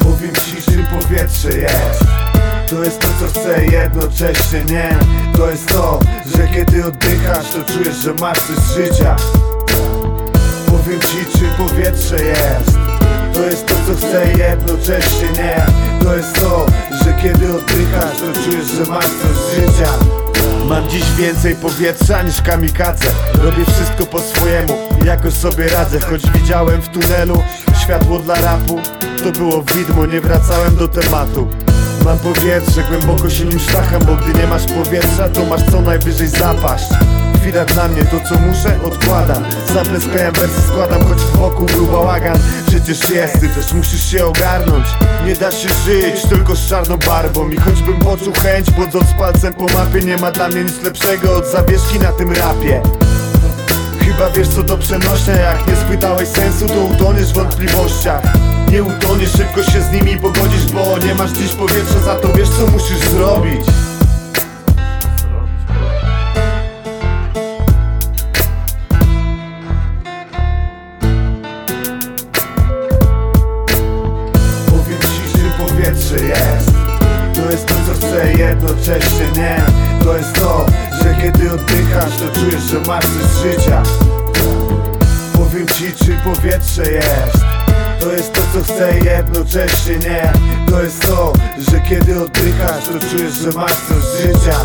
Powiem ci, czym powietrze jest. To jest to, co chcę jednocześnie, nie? To jest to, że kiedy oddychasz, to czujesz, że masz coś z życia. Powiem ci, czym powietrze jest. To jest to, co chcę jednocześnie, nie? To jest to, że kiedy oddychasz, to czujesz, że masz coś Mam dziś więcej powietrza niż kamikadze. Robię wszystko po swojemu jakoś sobie radzę. Choć widziałem w tunelu światło dla rapu To było widmo, nie wracałem do tematu. Mam powietrze, głęboko się nim Bo gdy nie masz powietrza, to masz co najwyżej zapaść Chwila dla mnie, to co muszę, odkładam Sample z wersy składam, choć wokół był bałagan. Przecież jest, ty też musisz się ogarnąć. Nie da się żyć tylko z czarną barbą. I choćbym poczuł chęć, bodząc palcem po mapie Nie ma dla mnie nic lepszego od zawieszki na tym rapie. Chyba wiesz co to przenośnia. Jak nie spytałeś sensu to utoniesz w wątpliwościach. Nie utoniesz, szybko się z nimi pogodzisz Bo nie masz dziś powietrza, za to wiesz co musisz zrobić jest. To jest to co chcę jednocześnie nie. To jest to, że kiedy oddychasz to czujesz, że masz z życia. Powiem ci czy powietrze jest. To jest to co chcę jednocześnie nie. To jest to, że kiedy oddychasz to czujesz, że masz coś z życia